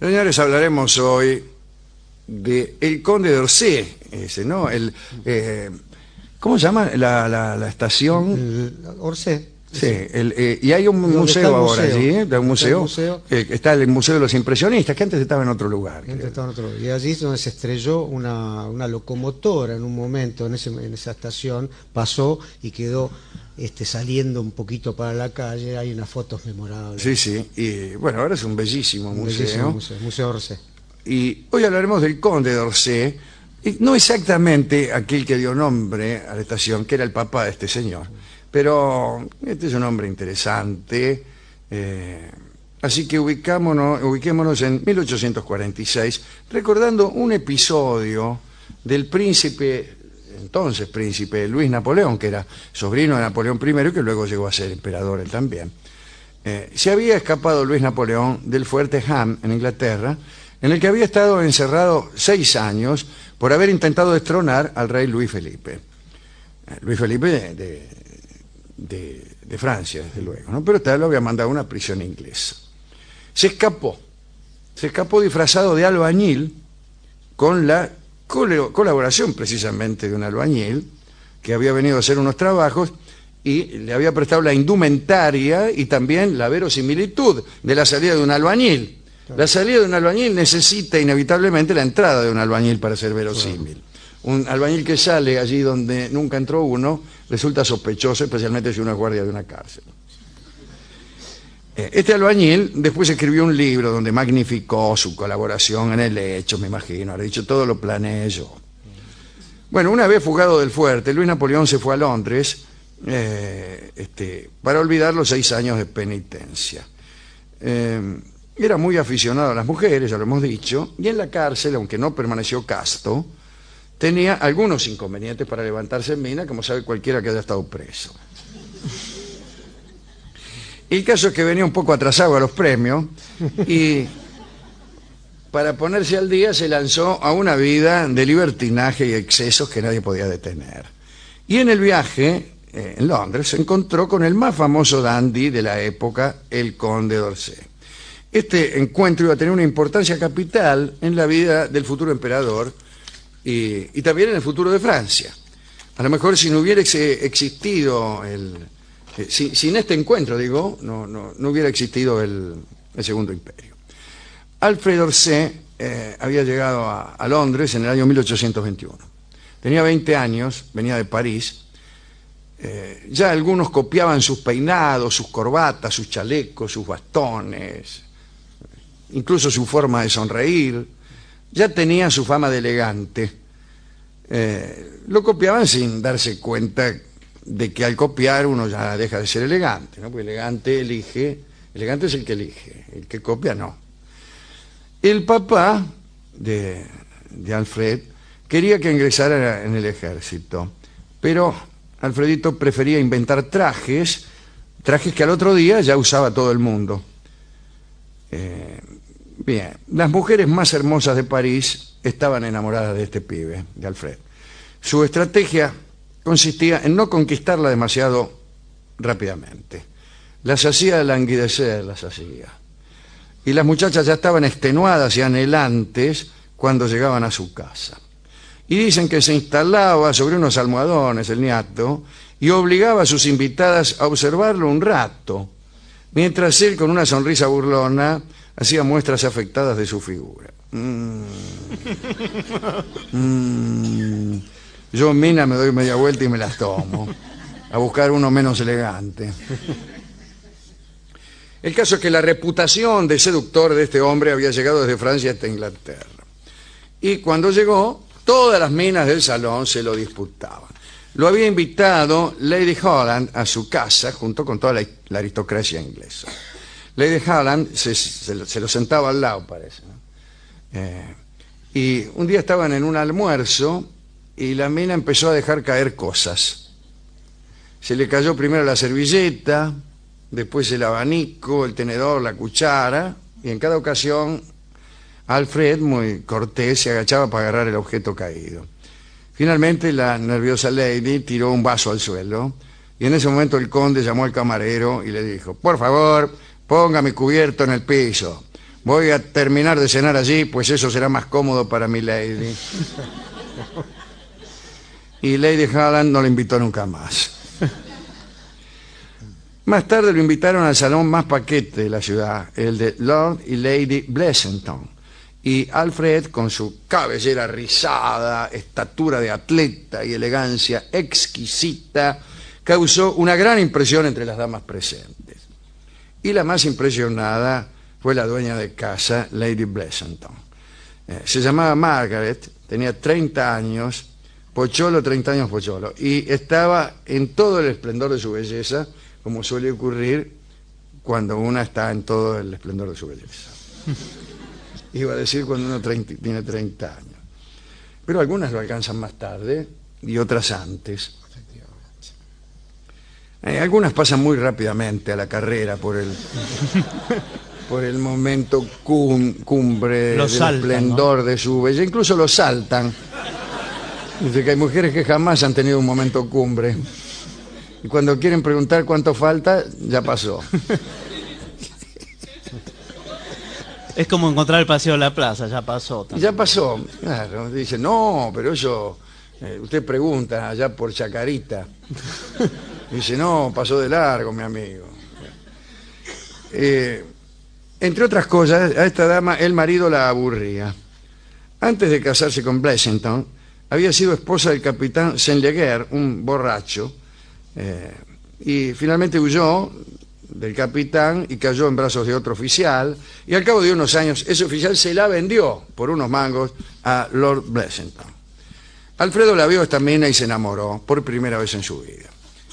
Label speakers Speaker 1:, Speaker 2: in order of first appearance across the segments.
Speaker 1: Señores, hablaremos hoy de El Conde de Orsay, ese, ¿no? El, eh, ¿Cómo se llama la, la- la estación?
Speaker 2: Orsay.
Speaker 1: Sí, el, eh, y hay un museo ahora
Speaker 2: museo.
Speaker 1: allí, ¿eh? De un
Speaker 2: Está
Speaker 1: museo,
Speaker 2: el museo.
Speaker 1: eh, que está el Museo de los Impresionistas, que antes estaba en otro lugar.
Speaker 2: Antes
Speaker 1: creo.
Speaker 2: estaba en otro- Y allí es donde se estrelló una, una locomotora en un momento, en, ese, en esa estación, pasó y quedó este, saliendo un poquito para la calle. Hay unas fotos memorables.
Speaker 1: Sí, sí, y bueno, ahora es un bellísimo
Speaker 2: Un
Speaker 1: museo.
Speaker 2: bellísimo museo, Museo Orsay.
Speaker 1: Y hoy hablaremos del Conde de Orsay, y no exactamente aquel que dio nombre a la estación, que era el papá de este señor, pero este es un hombre interesante, eh, así que ubicámonos, ubiquémonos en 1846, recordando un episodio del príncipe, entonces príncipe Luis Napoleón, que era sobrino de Napoleón I y que luego llegó a ser emperador él también. Eh, se había escapado Luis Napoleón del fuerte Ham en Inglaterra, en el que había estado encerrado seis años por haber intentado destronar al rey Luis Felipe. Eh, Luis Felipe de, de- de- de Francia, desde luego, ¿no? pero tal lo había mandado a una prisión inglesa. Se escapó, se escapó disfrazado de albañil con la colaboración precisamente de un albañil que había venido a hacer unos trabajos y le había prestado la indumentaria y también la verosimilitud de la salida de un albañil. La salida de un albañil necesita inevitablemente la entrada de un albañil para ser verosímil. Un albañil que sale allí donde nunca entró uno resulta sospechoso, especialmente si uno es guardia de una cárcel. Eh, Este albañil después escribió un libro donde magnificó su colaboración en el hecho, me imagino. Ha dicho, todo lo planeé yo. Bueno, una vez fugado del fuerte, Luis Napoleón se fue a Londres eh, este, para olvidar los seis años de penitencia. Eh, era muy aficionado a las mujeres, ya lo hemos dicho, y en la cárcel, aunque no permaneció casto, tenía algunos inconvenientes para levantarse en mina, como sabe cualquiera que haya estado preso. El caso es que venía un poco atrasado a los premios y para ponerse al día se lanzó a una vida de libertinaje y excesos que nadie podía detener. Y en el viaje, eh, en Londres, se encontró con el más famoso dandy de la época, el conde d'Orsay. Este encuentro iba a tener una importancia capital en la vida del futuro emperador y, también en el futuro de Francia. A lo mejor si no hubiera ex- existido el... eh, si- sin este encuentro, digo, no, no- no hubiera existido el, el Segundo Imperio. Alfred Orsay eh, había llegado a, a Londres en el año 1821. Tenía 20 años, venía de París. Eh, ya algunos copiaban sus peinados, sus corbatas, sus chalecos, sus bastones, incluso su forma de sonreír. Ya tenía su fama de elegante. Eh, lo copiaban sin darse cuenta de que al copiar uno ya deja de ser elegante, ¿no? Porque elegante elige, elegante es el que elige, el que copia no. El papá de, Alfred quería que ingresara en el ejército, pero Alfredito prefería inventar trajes, trajes que al otro día ya usaba todo el mundo. Eh, bien, las mujeres más hermosas de París estaban enamoradas de este pibe, de Alfred. Su estrategia consistía en no conquistarla demasiado rápidamente. Las hacía languidecer, las hacía y las muchachas ya estaban extenuadas y anhelantes cuando llegaban a su casa. Y dicen que se instalaba sobre unos almohadones el niato y obligaba a sus invitadas a observarlo un rato, mientras él con una sonrisa burlona hacía muestras afectadas de su figura. Mm. Mm. Yo mina me doy media vuelta y me las tomo, a buscar uno menos elegante. El caso es que la reputación de seductor de este hombre había llegado desde Francia hasta Inglaterra. Y cuando llegó, todas las minas del salón se lo disputaban. Lo había invitado Lady Holland a su casa junto con toda la aristocracia inglesa. Lady Holland se, se lo- se lo sentaba al lado, parece. Eh, y un día estaban en un almuerzo y la mina empezó a dejar caer cosas. Se le cayó primero la servilleta, después el abanico, el tenedor, la cuchara, y en cada ocasión Alfred, muy cortés, se agachaba para agarrar el objeto caído. Finalmente la nerviosa lady tiró un vaso al suelo, y en ese momento el conde llamó al camarero y le dijo, por favor, póngame cubierto en el piso. Voy a terminar de cenar allí, pues eso será más cómodo para mi lady. Y Lady Holland no lo invitó nunca más. Más tarde lo invitaron al salón más paquete de la ciudad, el de Lord y Lady Blessington. Y Alfred, con su cabellera rizada, estatura de atleta y elegancia exquisita, causó una gran impresión entre las damas presentes. Y la más impresionada fue la dueña de casa, Lady Blessington. Eh, se llamaba Margaret, tenía 30 años, pocholo, 30 años pocholo, y estaba en todo el esplendor de su belleza, como suele ocurrir cuando una está en todo el esplendor de su belleza. Iba a decir cuando uno tiene 30 años. Pero algunas lo alcanzan más tarde y otras antes. Eh, algunas pasan muy rápidamente a la carrera por el, por el momento cumbre del esplendor de su belleza. Incluso lo saltan. Dice que hay mujeres que jamás han tenido un momento cumbre. Y cuando quieren preguntar cuánto falta, ya pasó.
Speaker 3: Es como encontrar el paseo de la plaza, ya pasó.
Speaker 1: Ya pasó, claro. Dice, no, pero eso, eh, usted pregunta allá por Chacarita. Dice, no, pasó de largo, mi amigo. Eh, entre otras cosas, a esta dama el marido la aburría. Antes de casarse con Blessington, había sido esposa del capitán Senleguer, un borracho, eh, y finalmente huyó del capitán y cayó en brazos de otro oficial, y al cabo de unos años ese oficial se la vendió por unos mangos a Lord Blessington. Alfredo la vio esta mina y se enamoró por primera vez en su vida.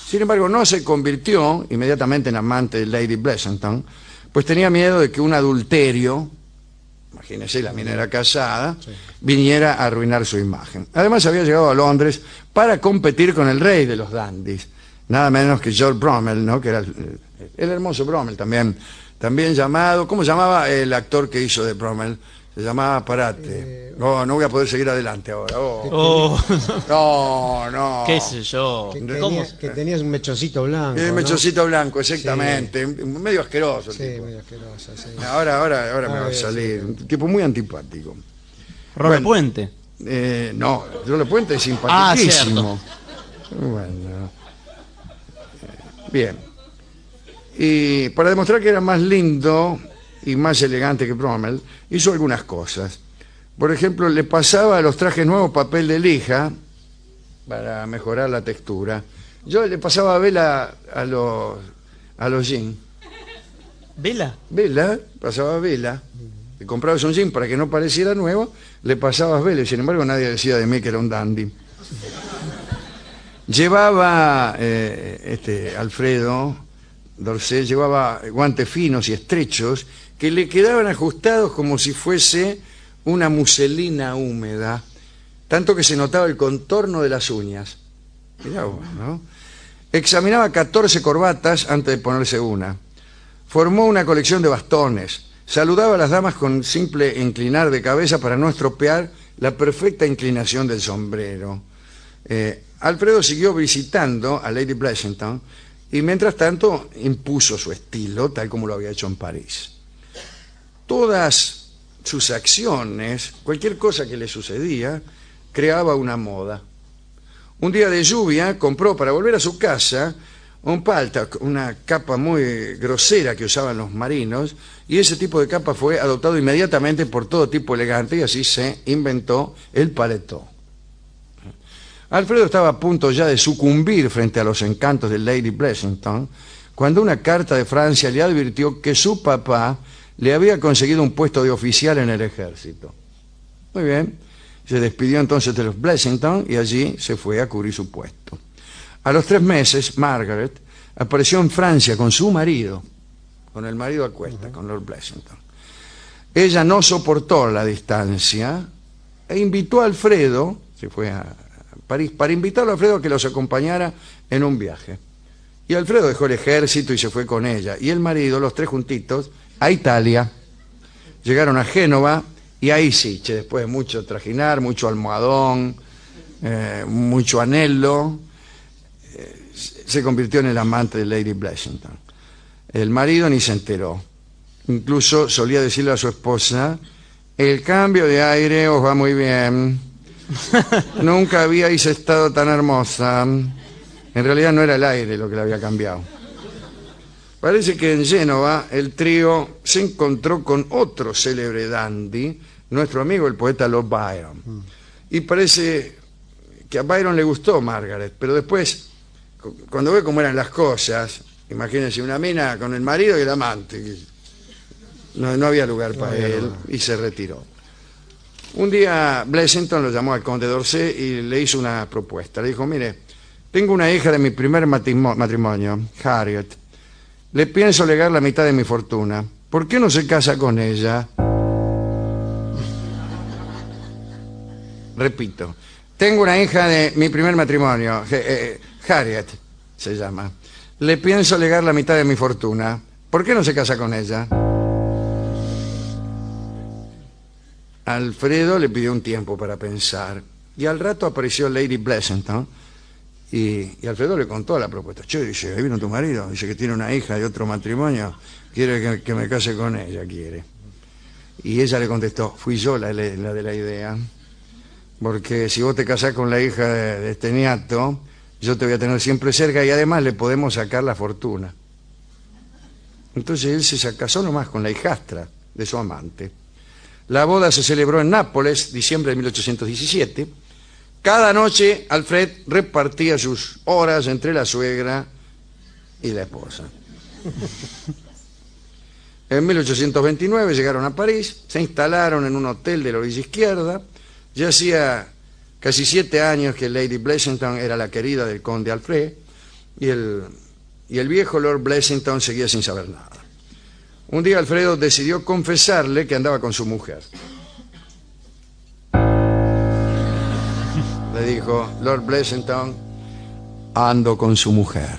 Speaker 1: Sin embargo, no se convirtió inmediatamente en amante de Lady Blessington, pues tenía miedo de que un adulterio imagínese, la mina era casada, viniera a arruinar su imagen. Además había llegado a Londres para competir con el rey de los dandies, nada menos que George Bromell, ¿no? que era el, hermoso Bromell también, también llamado, ¿cómo llamaba el actor que hizo de Bromell? Se llamaba Parate. No, no voy a poder seguir adelante ahora. Oh.
Speaker 3: Oh.
Speaker 1: No, no.
Speaker 3: ¿Qué sé yo?
Speaker 2: Que, tenías, que tenías un mechocito blanco.
Speaker 1: Un mechocito blanco, exactamente. Medio asqueroso.
Speaker 2: Sí, medio asqueroso. Sí.
Speaker 1: Ahora, ahora, ahora me va a salir. Un tipo muy antipático.
Speaker 3: Robert Puente.
Speaker 1: Eh, no, Robert Puente es simpaticísimo. Ah, bueno. Bien. Y para demostrar que era más lindo y más elegante que Bromell, hizo algunas cosas. Por ejemplo, le pasaba a los trajes nuevos papel de lija para mejorar la textura. Yo le pasaba vela a los, a los jeans.
Speaker 3: ¿Vela?
Speaker 1: Vela, pasaba vela. Le comprabas un jean para que no pareciera nuevo, le pasabas vela. Sin embargo, nadie decía de mí que era un dandy. Llevaba eh, este Alfredo Dorcel, llevaba guantes finos y estrechos que le quedaban ajustados como si fuese una muselina húmeda, tanto que se notaba el contorno de las uñas. Mirá ¿no? Examinaba 14 corbatas antes de ponerse una. Formó una colección de bastones. Saludaba a las damas con simple inclinar de cabeza para no estropear la perfecta inclinación del sombrero. Eh, Alfredo siguió visitando a Lady Blessington y mientras tanto impuso su estilo tal como lo había hecho en París todas sus acciones, cualquier cosa que le sucedía, creaba una moda. Un día de lluvia compró para volver a su casa un palta, una capa muy grosera que usaban los marinos, y ese tipo de capa fue adoptado inmediatamente por todo tipo elegante y así se inventó el paletó. Alfredo estaba a punto ya de sucumbir frente a los encantos de Lady Blessington, cuando una carta de Francia le advirtió que su papá le había conseguido un puesto de oficial en el ejército. Muy bien, se despidió entonces de los Blessington y allí se fue a cubrir su puesto. A los tres meses, Margaret apareció en Francia con su marido, con el marido a cuesta, con Lord Blessington. Ella no soportó la distancia e invitó a Alfredo, se fue a París, para invitarlo a Alfredo a que los acompañara en un viaje. Y Alfredo dejó el ejército y se fue con ella. Y el marido, los tres juntitos, a Italia, llegaron a Génova y ahí sí, después de mucho trajinar, mucho almohadón, eh, mucho anhelo, eh, se convirtió en el amante de Lady Blessington. El marido ni se enteró. Incluso solía decirle a su esposa, el cambio de aire os va muy bien. Nunca habíais estado tan hermosa. En realidad no era el aire lo que le había cambiado. Parece que en Génova el trío se encontró con otro célebre dandy, nuestro amigo el poeta Lord Byron. Y parece que a Byron le gustó Margaret, pero después, cu- cuando ve cómo eran las cosas, imagínense una mina con el marido y el amante, no, no había lugar para él y se retiró. Un día Blessington lo llamó al conde d'Orsay y le hizo una propuesta. Le dijo, mire, tengo una hija de mi primer matrimonio, Harriet. Le pienso legar la mitad de mi fortuna. ¿Por qué no se casa con ella? Repito, tengo una hija de mi primer matrimonio, eh, Harriet se llama. Le pienso legar la mitad de mi fortuna. ¿Por qué no se casa con ella? Alfredo le pidió un tiempo para pensar y al rato apareció Lady Blessington y, Alfredo le contó la propuesta. Che, dice, ahí vino tu marido, dice que tiene una hija de otro matrimonio, quiere que, me case con ella, quiere. Y ella le contestó, fui yo la, de la idea, porque si vos te casás con la hija de, de este niato, yo te voy a tener siempre cerca y además le podemos sacar la fortuna. Entonces él se casó nomás con la hijastra de su amante. La boda se celebró en Nápoles, diciembre de 1817. Cada noche Alfred repartía sus horas entre la suegra y la esposa. En 1829 llegaron a París, se instalaron en un hotel de la orilla izquierda. Ya hacía casi siete años que Lady Blessington era la querida del conde Alfred y el, y el viejo Lord Blessington seguía sin saber nada. Un día Alfredo decidió confesarle que andaba con su mujer. Le dijo, Lord Blessington, ando con su mujer.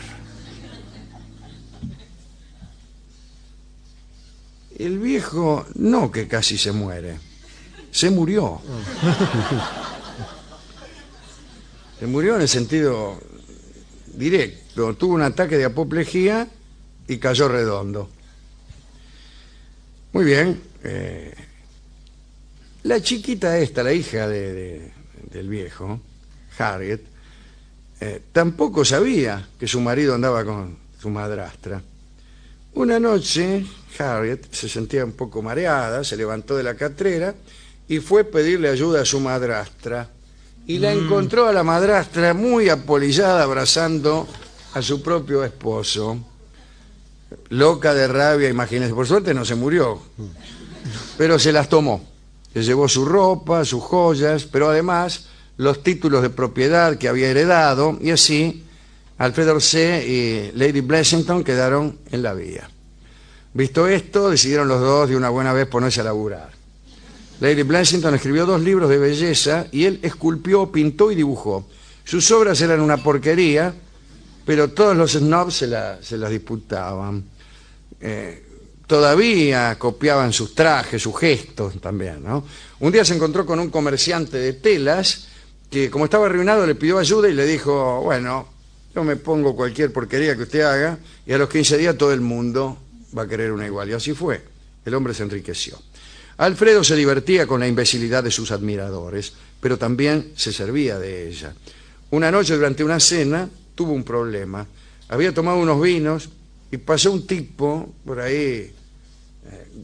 Speaker 1: El viejo no que casi se muere, se murió. Se murió en el sentido directo. Tuvo un ataque de apoplejía y cayó redondo. Muy bien. eh, la chiquita esta, la hija de- de- del viejo, Harriet, eh, tampoco sabía que su marido andaba con su madrastra. Una noche, Harriet se sentía un poco mareada, se levantó de la catrera y fue a pedirle ayuda a su madrastra. Y la encontró a la madrastra muy apolillada abrazando a su propio esposo. Loca de rabia, imagínense. Por suerte no se murió, pero se las tomó. Se llevó su ropa, sus joyas, pero además los títulos de propiedad que había heredado y así Alfred Orsay y Lady Blessington quedaron en la vía. Visto esto, decidieron los dos de una buena vez ponerse a laburar. Lady Blessington escribió dos libros de belleza y él esculpió, pintó y dibujó. Sus obras eran una porquería, pero todos los snobs se, la- se las disputaban. Eh, todavía copiaban sus trajes, sus gestos también. ¿no? Un día se encontró con un comerciante de telas que como estaba arruinado le pidió ayuda y le dijo, bueno, yo me pongo cualquier porquería que usted haga y a los 15 días todo el mundo va a querer una igual. Y así fue. El hombre se enriqueció. Alfredo se divertía con la imbecilidad de sus admiradores, pero también se servía de ella. Una noche durante una cena tuvo un problema. Había tomado unos vinos y pasó un tipo por ahí eh,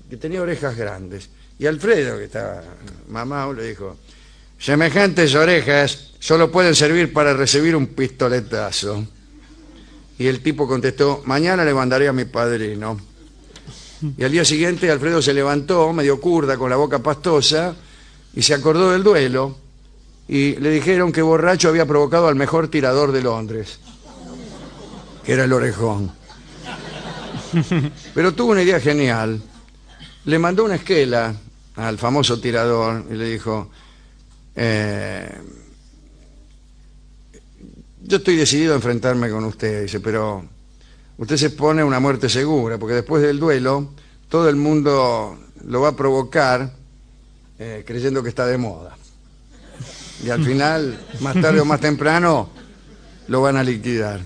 Speaker 1: que tenía orejas grandes. Y Alfredo, que estaba mamado, le dijo, semejantes orejas solo pueden servir para recibir un pistoletazo. Y el tipo contestó, mañana le mandaré a mi padrino. Y al día siguiente Alfredo se levantó, medio curda, con la boca pastosa, y se acordó del duelo. Y le dijeron que borracho había provocado al mejor tirador de Londres, que era el orejón. Pero tuvo una idea genial. Le mandó una esquela al famoso tirador y le dijo, eh, yo estoy decidido a enfrentarme con usted, dice, pero usted se pone una muerte segura, porque después del duelo todo el mundo lo va a provocar eh, creyendo que está de moda. Y al final, más tarde o más temprano, lo van a liquidar.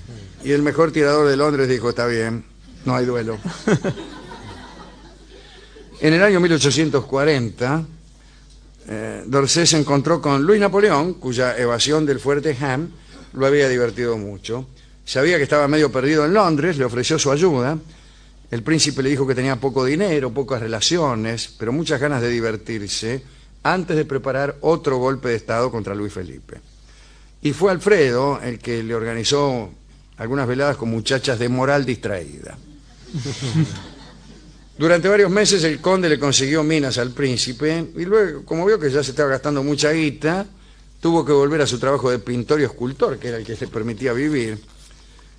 Speaker 1: Y el mejor tirador de Londres dijo, está bien, no hay duelo. En el año 1840, eh, Dorset se encontró con Luis Napoleón, cuya evasión del fuerte Ham lo había divertido mucho. Sabía que estaba medio perdido en Londres, le ofreció su ayuda. El príncipe le dijo que tenía poco dinero, pocas relaciones, pero muchas ganas de divertirse antes de preparar otro golpe de Estado contra Luis Felipe. Y fue Alfredo el que le organizó algunas veladas con muchachas de moral distraída. Durante varios meses el conde le consiguió minas al príncipe y luego, como vio que ya se estaba gastando mucha guita, tuvo que volver a su trabajo de pintor y escultor, que era el que le permitía vivir.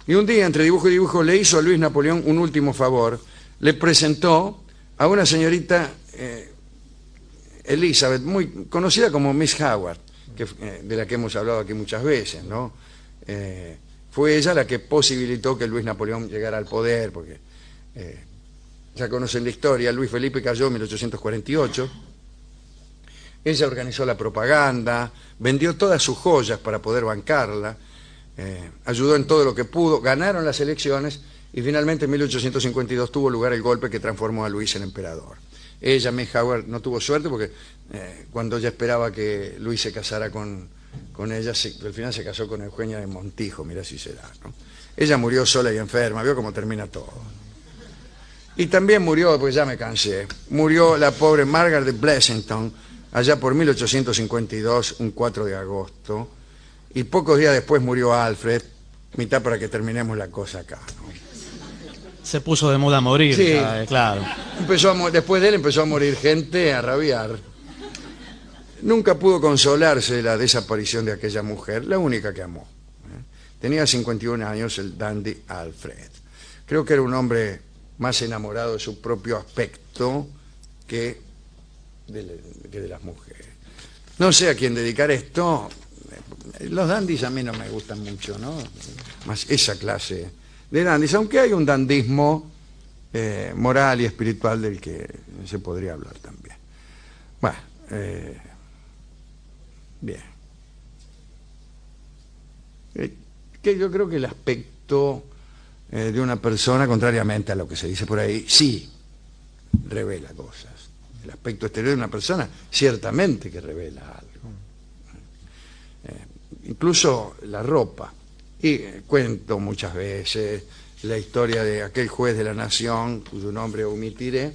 Speaker 1: Y un día, entre dibujo y dibujo, le hizo a Luis Napoleón un último favor. Le presentó a una señorita eh, Elizabeth, muy conocida como Miss Howard, eh, de la que hemos hablado aquí muchas veces, ¿no? Eh, fue ella la que posibilitó que Luis Napoleón llegara al poder, porque ya conocen la historia, Luis Felipe cayó en 1848, ella organizó la propaganda, vendió todas sus joyas para poder bancarla, eh, ayudó en todo lo que pudo, ganaron las elecciones y finalmente en 1852 tuvo lugar el golpe que transformó a Luis en emperador. Ella, Howard, no tuvo suerte porque eh, cuando ella esperaba que Luis se casara con, con ella, al final se casó con Eugenia de Montijo, mira si será. ¿no? Ella murió sola y enferma, vio cómo termina todo. Y también murió, pues ya me cansé, murió la pobre Margaret Blessington allá por 1852, un 4 de agosto, y pocos días después murió Alfred, mitad para que terminemos la cosa acá. ¿no?
Speaker 3: Se puso de moda morir,
Speaker 1: Sí.
Speaker 3: eh, claro.
Speaker 1: Empezó a mo- después de él empezó a morir gente, a rabiar. Nunca pudo consolarse de la desaparición de aquella mujer, la única que amó. ¿eh? Tenía 51 años el dandy Alfred. Creo que era un hombre más enamorado de su propio aspecto que de, que de las mujeres. No sé a quién dedicar esto. Los dandis a mí no me gustan mucho, ¿no? Más esa clase de dandis, aunque hay un dandismo eh, moral y espiritual del que se podría hablar también. Bueno, eh, bien. Eh, que yo creo que el aspecto eh, de una persona, contrariamente a lo que se dice por ahí, sí revela cosas. El aspecto exterior de una persona ciertamente que revela algo. Eh, incluso la ropa. Y eh, cuento muchas veces la historia de aquel juez de la nación, cuyo nombre omitiré,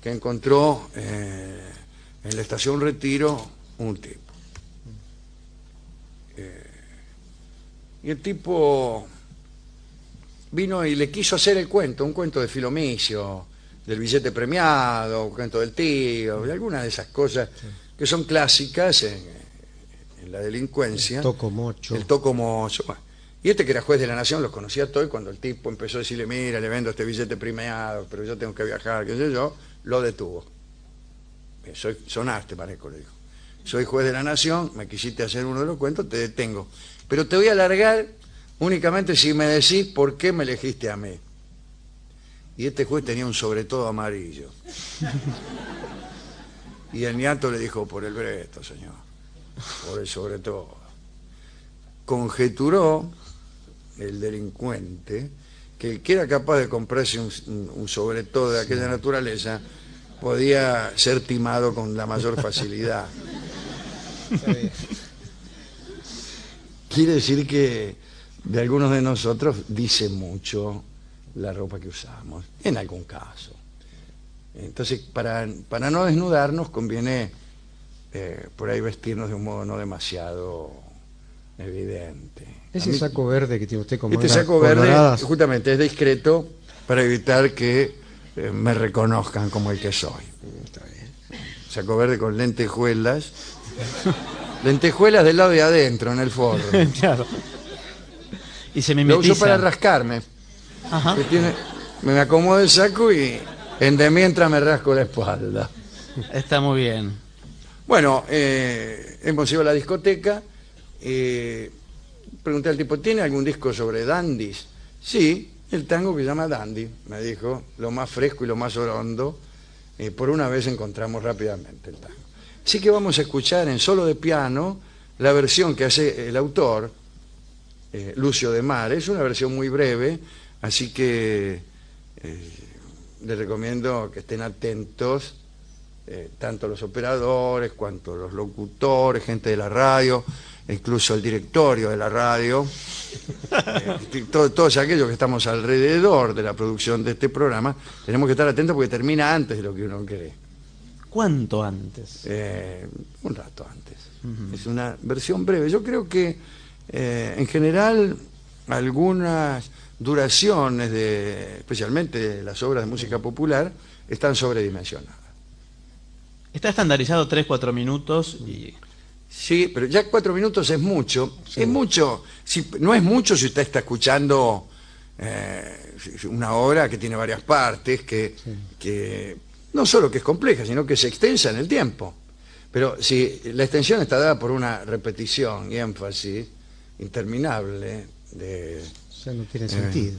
Speaker 1: que encontró en la estación Retiro un tipo. Y el tipo vino y le quiso hacer el cuento, un cuento de Filomicio, del billete premiado, un cuento del tío, y algunas de esas cosas que son clásicas en, en la delincuencia.
Speaker 2: Toco mocho.
Speaker 1: El toco mocho. bueno. Y este que era juez de la nación los conocía todo y cuando el tipo empezó a decirle, mira, le vendo este billete premiado, pero yo tengo que viajar, qué sé yo, lo detuvo. Eh, Soy, sonaste, Pareco, le dijo. Soy juez de la nación, me quisiste hacer uno de los cuentos, te detengo. Pero te voy a alargar únicamente si me decís por qué me elegiste a mí. Y este juez tenía un sobre todo amarillo. Y el niato le dijo, por el breto, señor. Por el sobre todo. Conjeturó el delincuente que el que era capaz de comprarse un, un sobre todo de aquella naturaleza podía ser timado con la mayor facilidad. Quiere decir que de algunos de nosotros dice mucho la ropa que usamos, en algún caso. Entonces, para, para no desnudarnos conviene eh, por ahí vestirnos de un modo no demasiado evidente.
Speaker 2: Ese
Speaker 1: mí-
Speaker 2: saco verde que tiene usted como
Speaker 1: este saco verde
Speaker 2: coloradas,
Speaker 1: justamente es discreto para evitar que eh, me reconozcan como el que soy. Saco verde con lentejuelas. lentejuelas del lado de adentro, en el forro.
Speaker 3: claro. Y se
Speaker 1: Lo
Speaker 3: mimetiza.
Speaker 1: uso para rascarme.
Speaker 3: Ajá.
Speaker 1: que tiene- me acomodo el saco y en de mientras me rasco la espalda.
Speaker 3: Está muy bien.
Speaker 1: Bueno, eh, hemos ido a la discoteca. eh, pregunté al tipo, ¿tiene algún disco sobre dandis? Sí, el tango que se llama Dandy, me dijo, lo más fresco y lo más orondo. eh, por una vez encontramos rápidamente el tango. Así que vamos a escuchar en solo de piano la versión que hace el autor, eh, Lucio de Mar. Es una versión muy breve, así que eh, les recomiendo que estén atentos, eh, tanto los operadores, cuanto los locutores, gente de la radio, incluso el directorio de la radio, to- todos aquellos que estamos alrededor de la producción de este programa, tenemos que estar atentos porque termina antes de lo que uno cree.
Speaker 3: ¿Cuánto antes?
Speaker 1: Un rato antes. Es una versión breve. Yo creo que eh, en general algunas duraciones de, especialmente las obras de música popular, están sobredimensionadas.
Speaker 3: Está estandarizado 3-4 minutos y...
Speaker 1: Sí, pero ya cuatro minutos es mucho. Es mucho. Si, no es mucho si usted está escuchando eh, una obra que tiene varias partes, que, que no solo que es compleja, sino que se extensa en el tiempo. Pero si la extensión está dada por una repetición y énfasis interminable de...
Speaker 2: Ya no tiene sentido.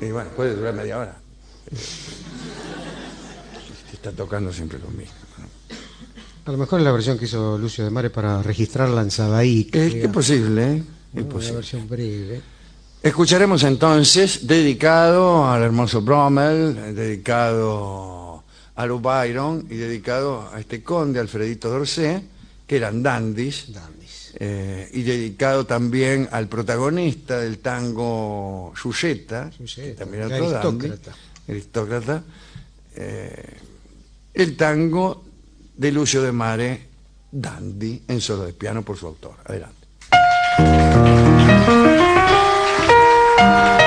Speaker 1: Y bueno, puede durar media hora. Está tocando siempre lo mismo.
Speaker 2: A lo mejor es la versión que hizo Lucio de Mare para registrarla en Sadaic.
Speaker 1: Es, posible, ¿eh? Es
Speaker 2: Una
Speaker 1: posible.
Speaker 2: versión breve.
Speaker 1: Escucharemos entonces, dedicado al hermoso Brommel, dedicado a Lou Byron y dedicado a este conde Alfredito Dorcé, que eran dandis,
Speaker 2: Dandis.
Speaker 1: eh, y dedicado también al protagonista del tango Giulietta, también era otro dandy,
Speaker 2: aristócrata.
Speaker 1: aristócrata, eh, el tango de Lucio de Mare, Dandy, en solo de piano por su autor. Adelante.
Speaker 3: Y en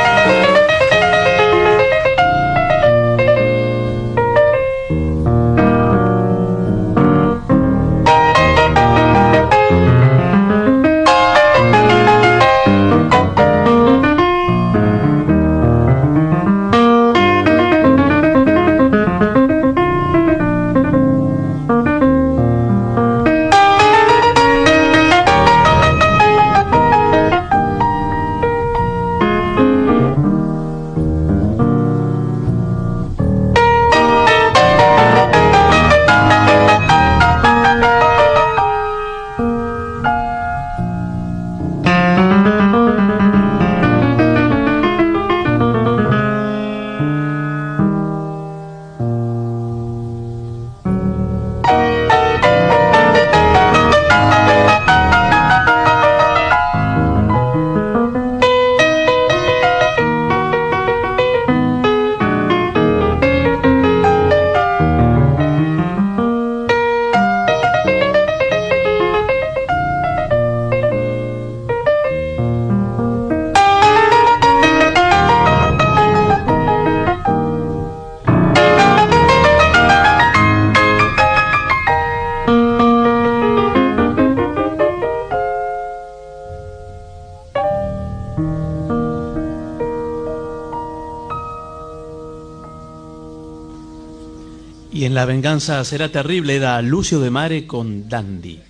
Speaker 3: La venganza será terrible era Lucio de Mare con Dandy.